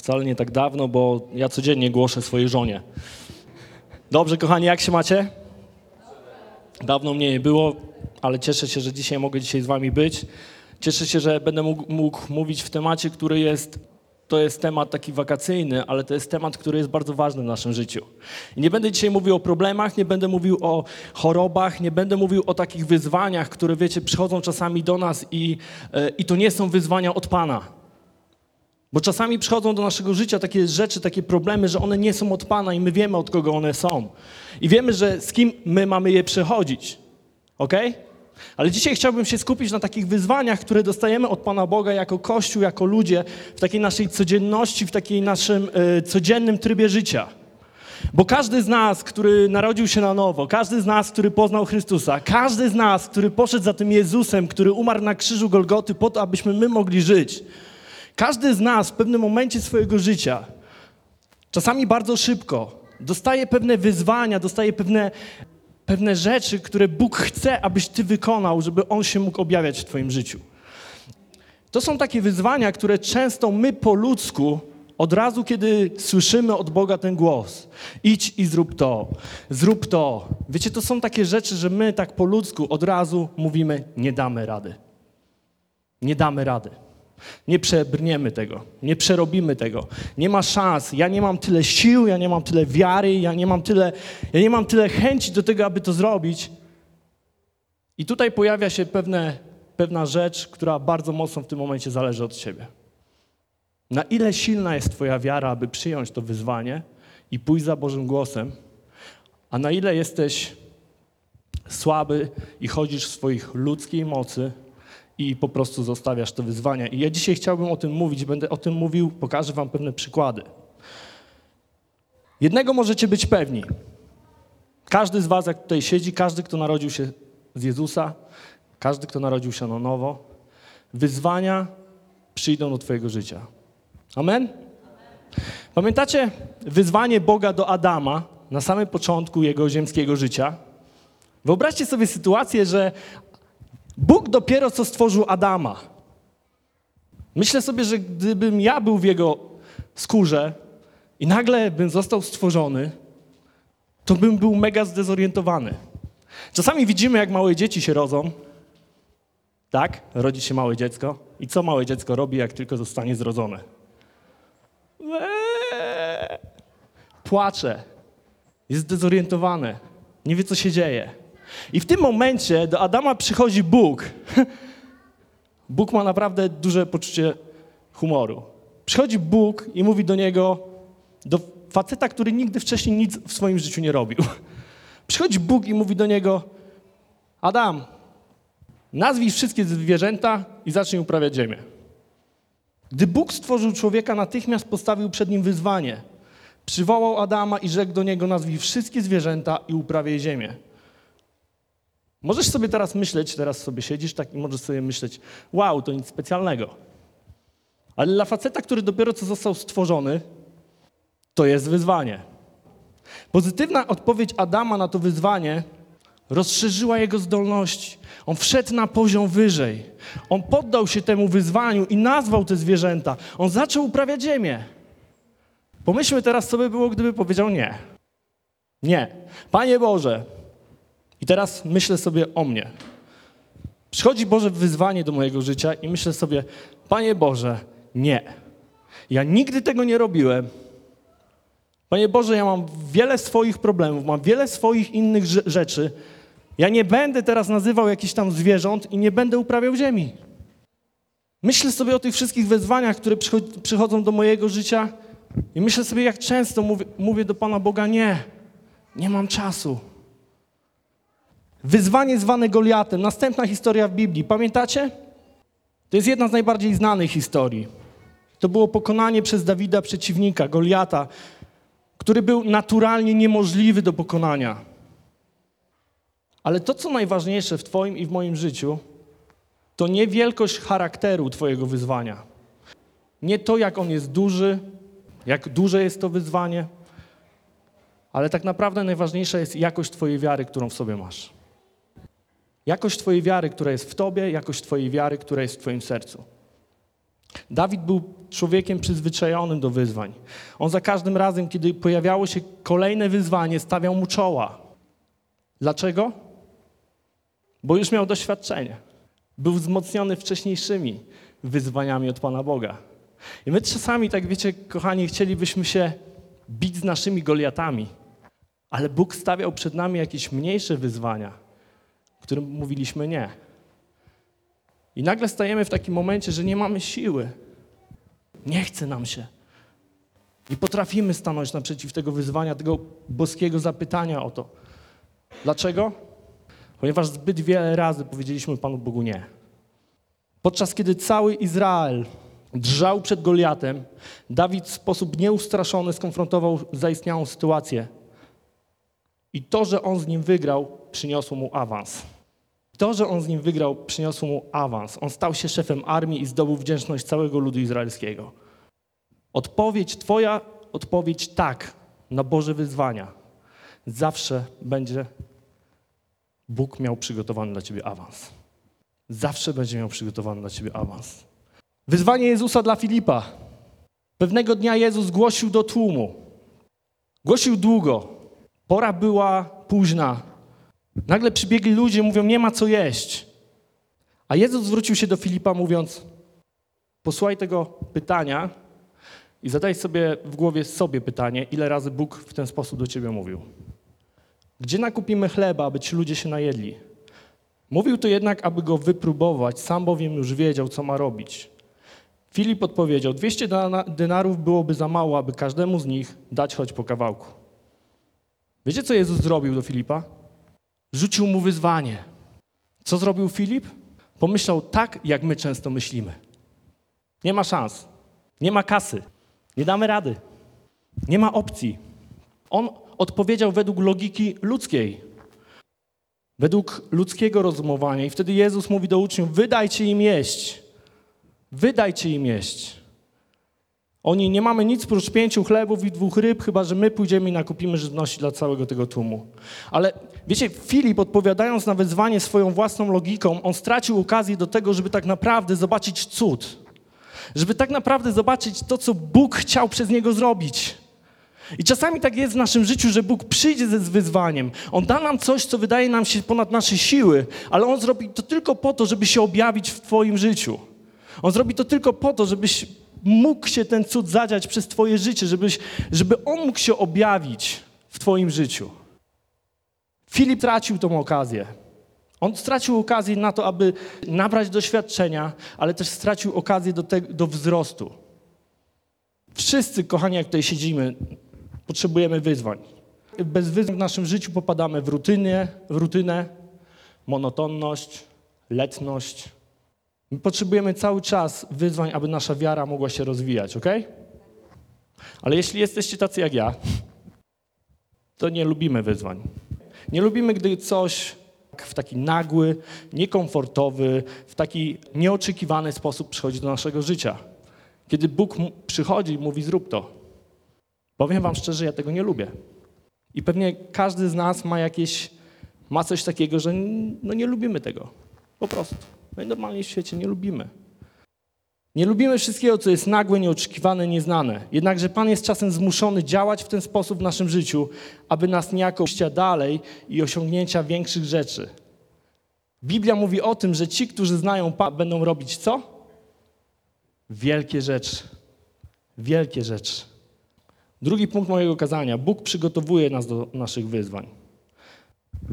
wcale nie tak dawno, bo ja codziennie głoszę swojej żonie. Dobrze, kochani, jak się macie? Dawno mnie nie było, ale cieszę się, że dzisiaj mogę dzisiaj z wami być. Cieszę się, że będę mógł, mógł mówić w temacie, który jest, to jest temat taki wakacyjny, ale to jest temat, który jest bardzo ważny w naszym życiu. I nie będę dzisiaj mówił o problemach, nie będę mówił o chorobach, nie będę mówił o takich wyzwaniach, które, wiecie, przychodzą czasami do nas i, e, i to nie są wyzwania od Pana. Bo czasami przychodzą do naszego życia takie rzeczy, takie problemy, że one nie są od Pana i my wiemy, od kogo one są. I wiemy, że z kim my mamy je przechodzić. Ok? Ale dzisiaj chciałbym się skupić na takich wyzwaniach, które dostajemy od Pana Boga jako Kościół, jako ludzie, w takiej naszej codzienności, w takiej naszym y, codziennym trybie życia. Bo każdy z nas, który narodził się na nowo, każdy z nas, który poznał Chrystusa, każdy z nas, który poszedł za tym Jezusem, który umarł na krzyżu Golgoty po to, abyśmy my mogli żyć, każdy z nas w pewnym momencie swojego życia, czasami bardzo szybko, dostaje pewne wyzwania, dostaje pewne, pewne rzeczy, które Bóg chce, abyś ty wykonał, żeby On się mógł objawiać w twoim życiu. To są takie wyzwania, które często my po ludzku, od razu kiedy słyszymy od Boga ten głos, idź i zrób to, zrób to. Wiecie, to są takie rzeczy, że my tak po ludzku od razu mówimy, nie damy rady. Nie damy rady. Nie przebrniemy tego, nie przerobimy tego. Nie ma szans. Ja nie mam tyle sił, ja nie mam tyle wiary, ja nie mam tyle, ja nie mam tyle chęci do tego, aby to zrobić. I tutaj pojawia się pewne, pewna rzecz, która bardzo mocno w tym momencie zależy od ciebie. Na ile silna jest twoja wiara, aby przyjąć to wyzwanie i pójść za Bożym głosem, a na ile jesteś słaby i chodzisz w swoich ludzkiej mocy, i po prostu zostawiasz te wyzwania. I ja dzisiaj chciałbym o tym mówić, będę o tym mówił, pokażę wam pewne przykłady. Jednego możecie być pewni. Każdy z was, jak tutaj siedzi, każdy, kto narodził się z Jezusa, każdy, kto narodził się na nowo, wyzwania przyjdą do twojego życia. Amen? Pamiętacie wyzwanie Boga do Adama na samym początku jego ziemskiego życia? Wyobraźcie sobie sytuację, że Bóg dopiero co stworzył Adama. Myślę sobie, że gdybym ja był w jego skórze i nagle bym został stworzony, to bym był mega zdezorientowany. Czasami widzimy, jak małe dzieci się rodzą. Tak? Rodzi się małe dziecko. I co małe dziecko robi, jak tylko zostanie zrodzone? Eee, płacze. Jest zdezorientowane. Nie wie, co się dzieje. I w tym momencie do Adama przychodzi Bóg. Bóg ma naprawdę duże poczucie humoru. Przychodzi Bóg i mówi do niego, do faceta, który nigdy wcześniej nic w swoim życiu nie robił. Przychodzi Bóg i mówi do niego, Adam, nazwij wszystkie zwierzęta i zacznij uprawiać ziemię. Gdy Bóg stworzył człowieka, natychmiast postawił przed nim wyzwanie. Przywołał Adama i rzekł do niego, nazwij wszystkie zwierzęta i uprawiaj ziemię. Możesz sobie teraz myśleć, teraz sobie siedzisz tak i możesz sobie myśleć, wow, to nic specjalnego. Ale dla faceta, który dopiero co został stworzony, to jest wyzwanie. Pozytywna odpowiedź Adama na to wyzwanie rozszerzyła jego zdolności. On wszedł na poziom wyżej. On poddał się temu wyzwaniu i nazwał te zwierzęta. On zaczął uprawiać ziemię. Pomyślmy teraz, co by było, gdyby powiedział nie. Nie. Panie Boże, i teraz myślę sobie o mnie. Przychodzi Boże wyzwanie do mojego życia i myślę sobie, Panie Boże, nie. Ja nigdy tego nie robiłem. Panie Boże, ja mam wiele swoich problemów, mam wiele swoich innych rzeczy. Ja nie będę teraz nazywał jakichś tam zwierząt i nie będę uprawiał ziemi. Myślę sobie o tych wszystkich wezwaniach, które przychodzą do mojego życia i myślę sobie, jak często mówię, mówię do Pana Boga, nie, nie mam czasu. Wyzwanie zwane Goliatem. Następna historia w Biblii. Pamiętacie? To jest jedna z najbardziej znanych historii. To było pokonanie przez Dawida przeciwnika, Goliata, który był naturalnie niemożliwy do pokonania. Ale to, co najważniejsze w Twoim i w moim życiu, to nie wielkość charakteru Twojego wyzwania. Nie to, jak on jest duży, jak duże jest to wyzwanie, ale tak naprawdę najważniejsza jest jakość Twojej wiary, którą w sobie masz. Jakość Twojej wiary, która jest w Tobie, jakość Twojej wiary, która jest w Twoim sercu. Dawid był człowiekiem przyzwyczajonym do wyzwań. On za każdym razem, kiedy pojawiało się kolejne wyzwanie, stawiał mu czoła. Dlaczego? Bo już miał doświadczenie. Był wzmocniony wcześniejszymi wyzwaniami od Pana Boga. I my czasami, tak wiecie, kochani, chcielibyśmy się bić z naszymi Goliatami, ale Bóg stawiał przed nami jakieś mniejsze wyzwania, którym mówiliśmy nie. I nagle stajemy w takim momencie, że nie mamy siły. Nie chce nam się. Nie potrafimy stanąć naprzeciw tego wyzwania, tego boskiego zapytania o to. Dlaczego? Ponieważ zbyt wiele razy powiedzieliśmy Panu Bogu nie. Podczas kiedy cały Izrael drżał przed Goliatem, Dawid w sposób nieustraszony skonfrontował zaistniałą sytuację. I to, że on z nim wygrał, przyniosło mu awans. To, że on z nim wygrał, przyniosło mu awans. On stał się szefem armii i zdobył wdzięczność całego ludu izraelskiego. Odpowiedź, Twoja odpowiedź tak na Boże wyzwania zawsze będzie Bóg miał przygotowany dla Ciebie awans. Zawsze będzie miał przygotowany dla Ciebie awans. Wyzwanie Jezusa dla Filipa. Pewnego dnia Jezus głosił do tłumu. Głosił długo. Pora była późna. Nagle przybiegli ludzie, mówią, nie ma co jeść. A Jezus zwrócił się do Filipa, mówiąc, posłuchaj tego pytania i zadaj sobie w głowie sobie pytanie, ile razy Bóg w ten sposób do ciebie mówił. Gdzie nakupimy chleba, aby ci ludzie się najedli? Mówił to jednak, aby go wypróbować, sam bowiem już wiedział, co ma robić. Filip odpowiedział, 200 denarów byłoby za mało, aby każdemu z nich dać choć po kawałku. Wiecie, co Jezus zrobił do Filipa? Rzucił mu wyzwanie. Co zrobił Filip? Pomyślał tak, jak my często myślimy. Nie ma szans, nie ma kasy, nie damy rady, nie ma opcji. On odpowiedział według logiki ludzkiej, według ludzkiego rozumowania. I wtedy Jezus mówi do uczniów: Wydajcie im jeść. Wydajcie im jeść. Oni nie mamy nic prócz pięciu chlebów i dwóch ryb, chyba że my pójdziemy i nakupimy żywności dla całego tego tłumu. Ale wiecie, Filip odpowiadając na wyzwanie swoją własną logiką, on stracił okazję do tego, żeby tak naprawdę zobaczyć cud. Żeby tak naprawdę zobaczyć to, co Bóg chciał przez niego zrobić. I czasami tak jest w naszym życiu, że Bóg przyjdzie ze wyzwaniem. On da nam coś, co wydaje nam się ponad nasze siły, ale On zrobi to tylko po to, żeby się objawić w Twoim życiu. On zrobi to tylko po to, żebyś mógł się ten cud zadziać przez Twoje życie, żebyś, żeby On mógł się objawić w Twoim życiu. Filip tracił tą okazję. On stracił okazję na to, aby nabrać doświadczenia, ale też stracił okazję do, te, do wzrostu. Wszyscy, kochani, jak tutaj siedzimy, potrzebujemy wyzwań. Bez wyzwań w naszym życiu popadamy w rutynę, w rutynę monotonność, letność, potrzebujemy cały czas wyzwań, aby nasza wiara mogła się rozwijać, ok? Ale jeśli jesteście tacy jak ja, to nie lubimy wyzwań. Nie lubimy, gdy coś w taki nagły, niekomfortowy, w taki nieoczekiwany sposób przychodzi do naszego życia. Kiedy Bóg przychodzi i mówi: Zrób to. Powiem Wam szczerze, ja tego nie lubię. I pewnie każdy z nas ma jakieś, ma coś takiego, że no nie lubimy tego. Po prostu. My normalnie w świecie nie lubimy. Nie lubimy wszystkiego, co jest nagłe, nieoczekiwane, nieznane. Jednakże Pan jest czasem zmuszony działać w ten sposób w naszym życiu, aby nas niejako pójścia dalej i osiągnięcia większych rzeczy. Biblia mówi o tym, że ci, którzy znają Pana, będą robić co? Wielkie rzeczy. Wielkie rzeczy. Drugi punkt mojego kazania. Bóg przygotowuje nas do naszych wyzwań.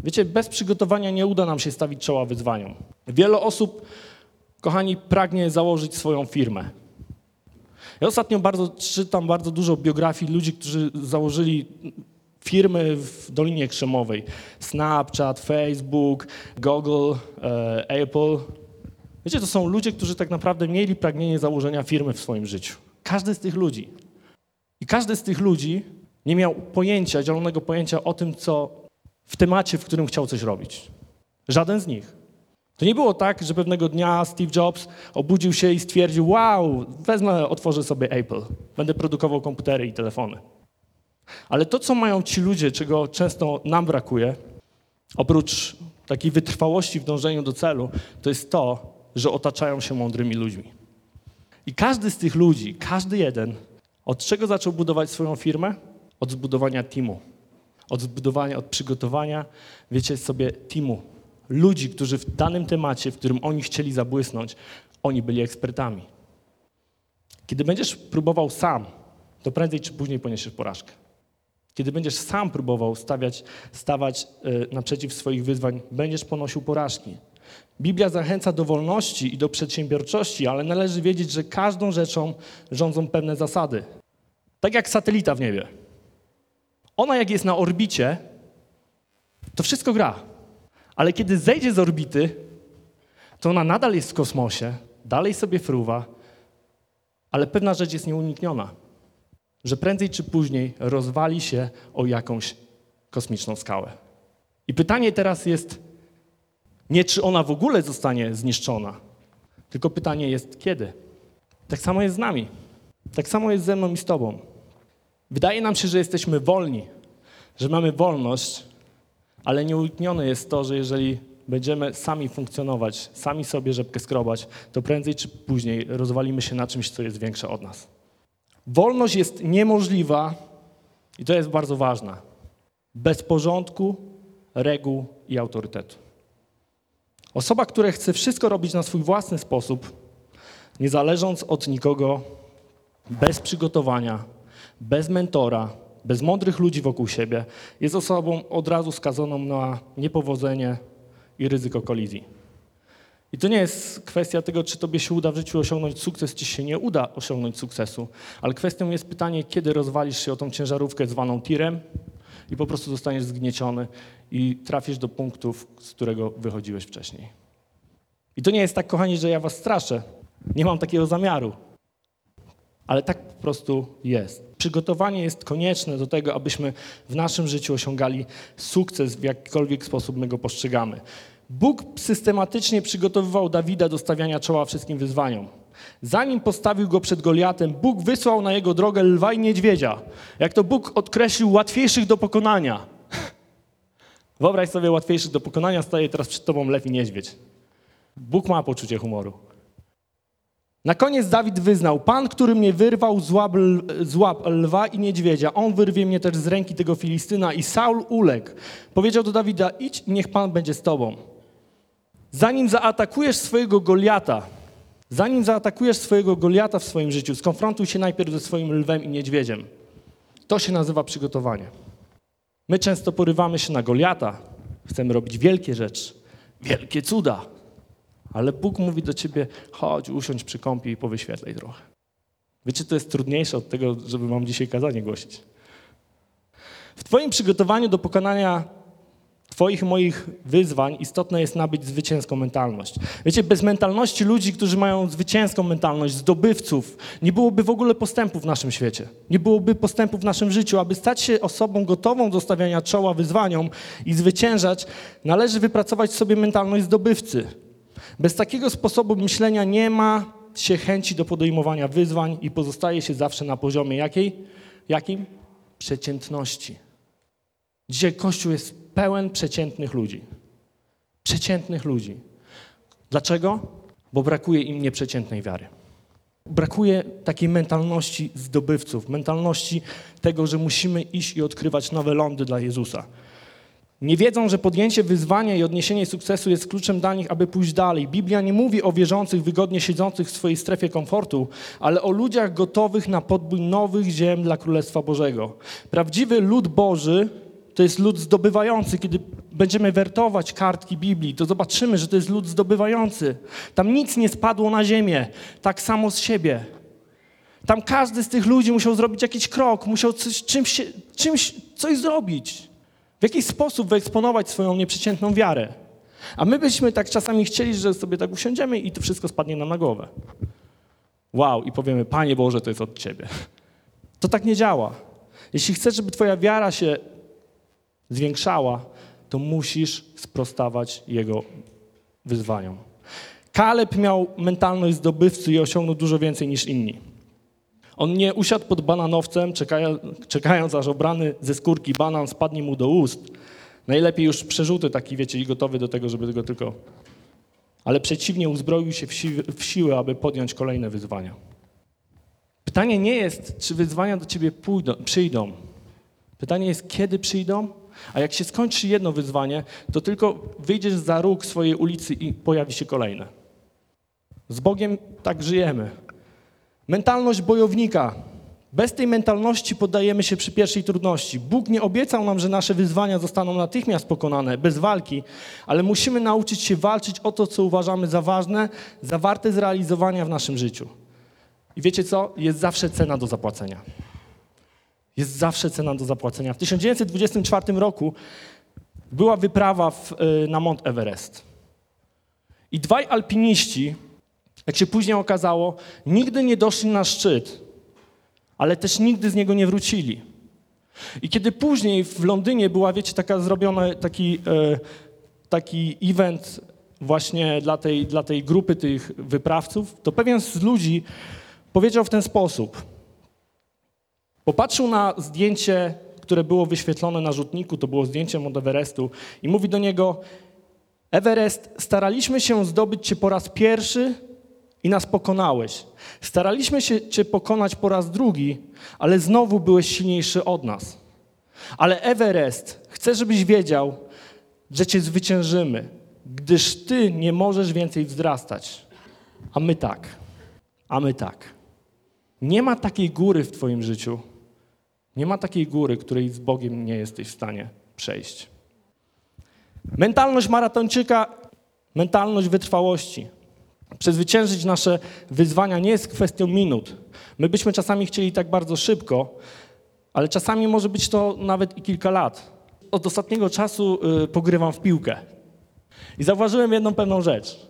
Wiecie, bez przygotowania nie uda nam się stawić czoła wyzwaniom. Wiele osób, kochani, pragnie założyć swoją firmę. Ja ostatnio bardzo czytam bardzo dużo biografii ludzi, którzy założyli firmy w Dolinie Krzemowej. Snapchat, Facebook, Google, e, Apple. Wiecie, to są ludzie, którzy tak naprawdę mieli pragnienie założenia firmy w swoim życiu. Każdy z tych ludzi. I każdy z tych ludzi nie miał pojęcia, zielonego pojęcia o tym, co w temacie, w którym chciał coś robić. Żaden z nich. To nie było tak, że pewnego dnia Steve Jobs obudził się i stwierdził: Wow, wezmę, otworzę sobie Apple, będę produkował komputery i telefony. Ale to, co mają ci ludzie, czego często nam brakuje, oprócz takiej wytrwałości w dążeniu do celu, to jest to, że otaczają się mądrymi ludźmi. I każdy z tych ludzi, każdy jeden, od czego zaczął budować swoją firmę? Od zbudowania teamu. Od zbudowania, od przygotowania, wiecie sobie, teamu. Ludzi, którzy w danym temacie, w którym oni chcieli zabłysnąć, oni byli ekspertami. Kiedy będziesz próbował sam, to prędzej czy później poniesiesz porażkę. Kiedy będziesz sam próbował stawiać, stawać y, naprzeciw swoich wyzwań, będziesz ponosił porażki. Biblia zachęca do wolności i do przedsiębiorczości, ale należy wiedzieć, że każdą rzeczą rządzą pewne zasady. Tak jak satelita w niebie. Ona jak jest na orbicie, to wszystko gra. Ale kiedy zejdzie z orbity, to ona nadal jest w kosmosie, dalej sobie fruwa, ale pewna rzecz jest nieunikniona, że prędzej czy później rozwali się o jakąś kosmiczną skałę. I pytanie teraz jest nie, czy ona w ogóle zostanie zniszczona, tylko pytanie jest kiedy. Tak samo jest z nami. Tak samo jest ze mną i z Tobą. Wydaje nam się, że jesteśmy wolni, że mamy wolność, ale nieuniknione jest to, że jeżeli będziemy sami funkcjonować, sami sobie rzepkę skrobać, to prędzej czy później rozwalimy się na czymś, co jest większe od nas. Wolność jest niemożliwa, i to jest bardzo ważne, bez porządku, reguł i autorytetu. Osoba, która chce wszystko robić na swój własny sposób, nie zależąc od nikogo, bez przygotowania, bez mentora, bez mądrych ludzi wokół siebie, jest osobą od razu skazaną na niepowodzenie i ryzyko kolizji. I to nie jest kwestia tego, czy tobie się uda w życiu osiągnąć sukces, czy się nie uda osiągnąć sukcesu, ale kwestią jest pytanie, kiedy rozwalisz się o tą ciężarówkę zwaną tirem i po prostu zostaniesz zgnieciony i trafisz do punktów, z którego wychodziłeś wcześniej. I to nie jest tak, kochani, że ja was straszę. Nie mam takiego zamiaru. Ale tak po prostu jest. Przygotowanie jest konieczne do tego, abyśmy w naszym życiu osiągali sukces w jakikolwiek sposób my go postrzegamy. Bóg systematycznie przygotowywał Dawida do stawiania czoła wszystkim wyzwaniom. Zanim postawił go przed Goliatem, Bóg wysłał na jego drogę lwa i niedźwiedzia. Jak to Bóg odkreślił łatwiejszych do pokonania. Wyobraź sobie łatwiejszych do pokonania, staje teraz przed tobą lew i niedźwiedź. Bóg ma poczucie humoru. Na koniec Dawid wyznał, Pan, który mnie wyrwał z łap, z łap lwa i niedźwiedzia, on wyrwie mnie też z ręki tego Filistyna i Saul uległ. Powiedział do Dawida, idź niech Pan będzie z tobą. Zanim zaatakujesz swojego Goliata, zanim zaatakujesz swojego Goliata w swoim życiu, skonfrontuj się najpierw ze swoim lwem i niedźwiedziem. To się nazywa przygotowanie. My często porywamy się na Goliata, chcemy robić wielkie rzeczy, wielkie cuda, ale Bóg mówi do ciebie, chodź, usiądź przy kąpie i powyświetlaj trochę. Wiecie, to jest trudniejsze od tego, żeby wam dzisiaj kazanie głosić. W twoim przygotowaniu do pokonania Twoich moich wyzwań istotne jest nabyć zwycięską mentalność. Wiecie, bez mentalności ludzi, którzy mają zwycięską mentalność, zdobywców, nie byłoby w ogóle postępu w naszym świecie. Nie byłoby postępu w naszym życiu. Aby stać się osobą gotową do stawiania czoła wyzwaniom i zwyciężać, należy wypracować sobie mentalność zdobywcy. Bez takiego sposobu myślenia nie ma się chęci do podejmowania wyzwań i pozostaje się zawsze na poziomie jakiej? Jakim? Przeciętności. Dzisiaj Kościół jest pełen przeciętnych ludzi. Przeciętnych ludzi. Dlaczego? Bo brakuje im nieprzeciętnej wiary. Brakuje takiej mentalności zdobywców, mentalności tego, że musimy iść i odkrywać nowe lądy dla Jezusa. Nie wiedzą, że podjęcie wyzwania i odniesienie sukcesu jest kluczem dla nich, aby pójść dalej. Biblia nie mówi o wierzących, wygodnie siedzących w swojej strefie komfortu, ale o ludziach gotowych na podbój nowych ziem dla Królestwa Bożego. Prawdziwy lud Boży to jest lud zdobywający. Kiedy będziemy wertować kartki Biblii, to zobaczymy, że to jest lud zdobywający. Tam nic nie spadło na ziemię, tak samo z siebie. Tam każdy z tych ludzi musiał zrobić jakiś krok, musiał coś, czymś, czymś coś zrobić. W jakiś sposób wyeksponować swoją nieprzeciętną wiarę. A my byśmy tak czasami chcieli, że sobie tak usiądziemy i to wszystko spadnie nam na głowę. Wow, i powiemy, Panie Boże, to jest od Ciebie. To tak nie działa. Jeśli chcesz, żeby Twoja wiara się zwiększała, to musisz sprostawać Jego wyzwaniom. Kaleb miał mentalność zdobywcy i osiągnął dużo więcej niż inni. On nie usiadł pod bananowcem, czekając, aż obrany ze skórki banan spadnie mu do ust. Najlepiej już przerzuty taki, wiecie, i gotowy do tego, żeby go tylko... Ale przeciwnie, uzbroił się w, si w siłę, aby podjąć kolejne wyzwania. Pytanie nie jest, czy wyzwania do ciebie pójdą, przyjdą. Pytanie jest, kiedy przyjdą, a jak się skończy jedno wyzwanie, to tylko wyjdziesz za róg swojej ulicy i pojawi się kolejne. Z Bogiem tak żyjemy. Mentalność bojownika. Bez tej mentalności poddajemy się przy pierwszej trudności. Bóg nie obiecał nam, że nasze wyzwania zostaną natychmiast pokonane, bez walki, ale musimy nauczyć się walczyć o to, co uważamy za ważne, za warte zrealizowania w naszym życiu. I wiecie co? Jest zawsze cena do zapłacenia. Jest zawsze cena do zapłacenia. W 1924 roku była wyprawa w, y, na Mont Everest. I dwaj alpiniści, jak się później okazało, nigdy nie doszli na szczyt, ale też nigdy z niego nie wrócili. I kiedy później w Londynie była, wiecie, taka zrobiona taki, e, taki event właśnie dla tej, dla tej grupy tych wyprawców, to pewien z ludzi powiedział w ten sposób. Popatrzył na zdjęcie, które było wyświetlone na rzutniku, to było zdjęcie Mount Everestu i mówi do niego, Everest, staraliśmy się zdobyć Cię po raz pierwszy i nas pokonałeś. Staraliśmy się Cię pokonać po raz drugi, ale znowu byłeś silniejszy od nas. Ale Everest, chcę, żebyś wiedział, że Cię zwyciężymy, gdyż Ty nie możesz więcej wzrastać. A my tak. A my tak. Nie ma takiej góry w Twoim życiu, nie ma takiej góry, której z Bogiem nie jesteś w stanie przejść. Mentalność maratończyka, mentalność wytrwałości. Przezwyciężyć nasze wyzwania nie jest kwestią minut. My byśmy czasami chcieli tak bardzo szybko, ale czasami może być to nawet i kilka lat. Od ostatniego czasu y, pogrywam w piłkę. I zauważyłem jedną pewną rzecz.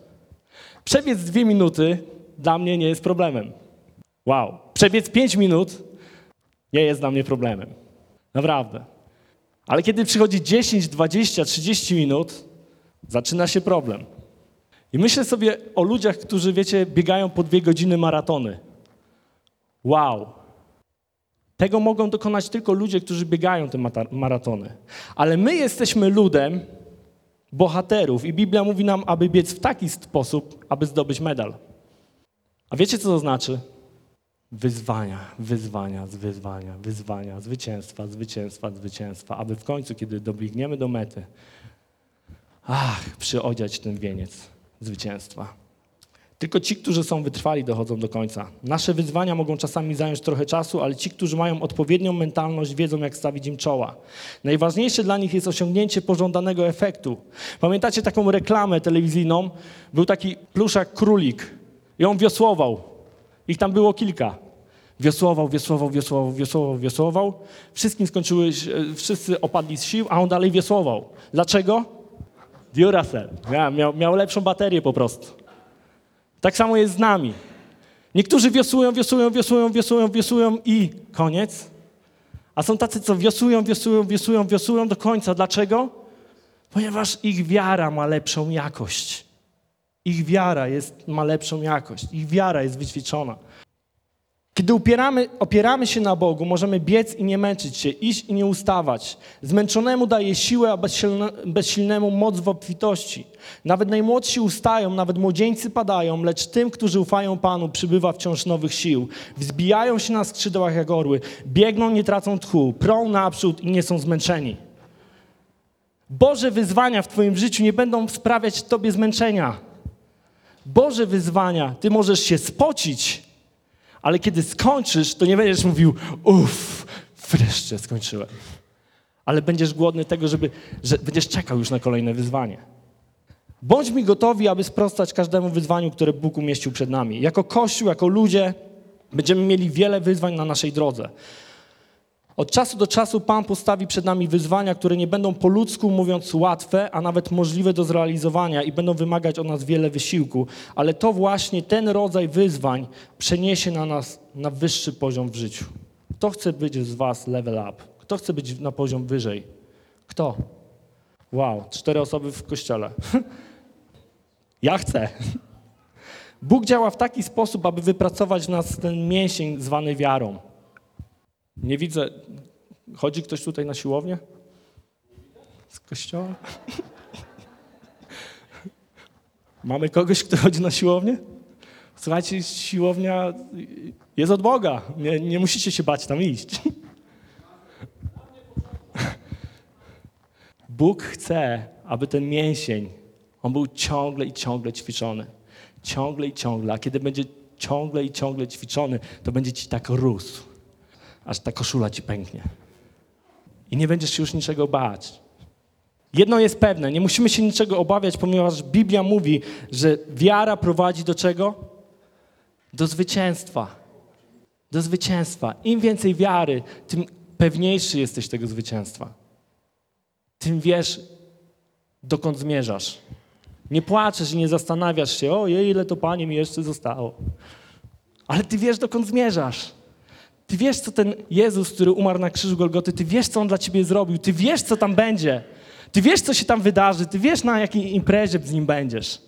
Przebiec dwie minuty dla mnie nie jest problemem. Wow. Przebiec pięć minut nie jest dla mnie problemem. Naprawdę. Ale kiedy przychodzi 10, 20, 30 minut, zaczyna się problem. I myślę sobie o ludziach, którzy, wiecie, biegają po dwie godziny maratony. Wow. Tego mogą dokonać tylko ludzie, którzy biegają te maratony. Ale my jesteśmy ludem bohaterów i Biblia mówi nam, aby biec w taki sposób, aby zdobyć medal. A wiecie, co to znaczy? Wyzwania, wyzwania, wyzwania, wyzwania, zwycięstwa, zwycięstwa, zwycięstwa, aby w końcu, kiedy dobiegniemy do mety, ach, przyodziać ten wieniec zwycięstwa. Tylko ci, którzy są wytrwali, dochodzą do końca. Nasze wyzwania mogą czasami zająć trochę czasu, ale ci, którzy mają odpowiednią mentalność, wiedzą, jak stawić im czoła. Najważniejsze dla nich jest osiągnięcie pożądanego efektu. Pamiętacie taką reklamę telewizyjną? Był taki pluszak królik i on wiosłował. Ich tam było kilka. Wiosłował, wiosłował, wiosłował, wiosłował, wiosłował. Wszystkim skończyły, wszyscy opadli z sił, a on dalej wiosłował. Dlaczego? Duracell. Miał, miał lepszą baterię po prostu. Tak samo jest z nami. Niektórzy wiosłują, wiosłują, wiosłują, wiosłują, wiosłują i koniec. A są tacy, co wiosłują, wiosłują, wiosłują, wiosłują do końca. Dlaczego? Ponieważ ich wiara ma lepszą jakość. Ich wiara jest, ma lepszą jakość. Ich wiara jest wyćwiczona. Kiedy upieramy, opieramy się na Bogu, możemy biec i nie męczyć się, iść i nie ustawać. Zmęczonemu daje siłę, a bezsilne, bezsilnemu moc w obfitości. Nawet najmłodsi ustają, nawet młodzieńcy padają, lecz tym, którzy ufają Panu, przybywa wciąż nowych sił. Wzbijają się na skrzydłach jak orły, biegną, nie tracą tchu, prą naprzód i nie są zmęczeni. Boże wyzwania w Twoim życiu nie będą sprawiać Tobie zmęczenia. Boże wyzwania, Ty możesz się spocić, ale kiedy skończysz, to nie będziesz mówił, uff, wreszcie skończyłem. Ale będziesz głodny tego, żeby, że będziesz czekał już na kolejne wyzwanie. Bądźmy gotowi, aby sprostać każdemu wyzwaniu, które Bóg umieścił przed nami. Jako Kościół, jako ludzie będziemy mieli wiele wyzwań na naszej drodze. Od czasu do czasu Pan postawi przed nami wyzwania, które nie będą po ludzku mówiąc łatwe, a nawet możliwe do zrealizowania i będą wymagać od nas wiele wysiłku, ale to właśnie ten rodzaj wyzwań przeniesie na nas na wyższy poziom w życiu. Kto chce być z Was level up? Kto chce być na poziom wyżej? Kto? Wow, cztery osoby w kościele. ja chcę. Bóg działa w taki sposób, aby wypracować w nas ten mięsień zwany wiarą. Nie widzę. Chodzi ktoś tutaj na siłownię? Z kościoła? Mamy kogoś, kto chodzi na siłownię? Słuchajcie, siłownia jest od Boga. Nie, nie musicie się bać tam iść. Bóg chce, aby ten mięsień, on był ciągle i ciągle ćwiczony. Ciągle i ciągle. A kiedy będzie ciągle i ciągle ćwiczony, to będzie ci tak rósł, aż ta koszula ci pęknie. I nie będziesz się już niczego bać. Jedno jest pewne, nie musimy się niczego obawiać, ponieważ Biblia mówi, że wiara prowadzi do czego? Do zwycięstwa. Do zwycięstwa. Im więcej wiary, tym pewniejszy jesteś tego zwycięstwa. Tym wiesz, dokąd zmierzasz. Nie płaczesz i nie zastanawiasz się, o ile to Panie mi jeszcze zostało. Ale ty wiesz, dokąd zmierzasz. Ty wiesz, co ten Jezus, który umarł na krzyżu Golgoty, ty wiesz, co On dla ciebie zrobił. Ty wiesz, co tam będzie. Ty wiesz, co się tam wydarzy. Ty wiesz, na jakiej imprezie z Nim będziesz.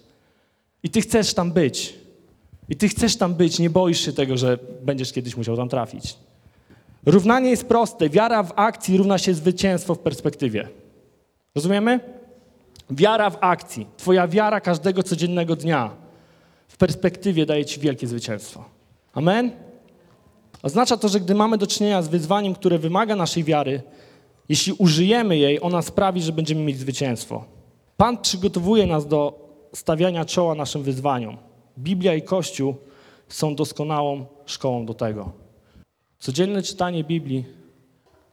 I ty chcesz tam być. I ty chcesz tam być. Nie boisz się tego, że będziesz kiedyś musiał tam trafić. Równanie jest proste. Wiara w akcji równa się zwycięstwo w perspektywie. Rozumiemy? Wiara w akcji. Twoja wiara każdego codziennego dnia w perspektywie daje ci wielkie zwycięstwo. Amen? Oznacza to, że gdy mamy do czynienia z wyzwaniem, które wymaga naszej wiary, jeśli użyjemy jej, ona sprawi, że będziemy mieć zwycięstwo. Pan przygotowuje nas do stawiania czoła naszym wyzwaniom. Biblia i Kościół są doskonałą szkołą do tego. Codzienne czytanie Biblii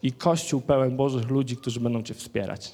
i Kościół pełen Bożych ludzi, którzy będą Cię wspierać.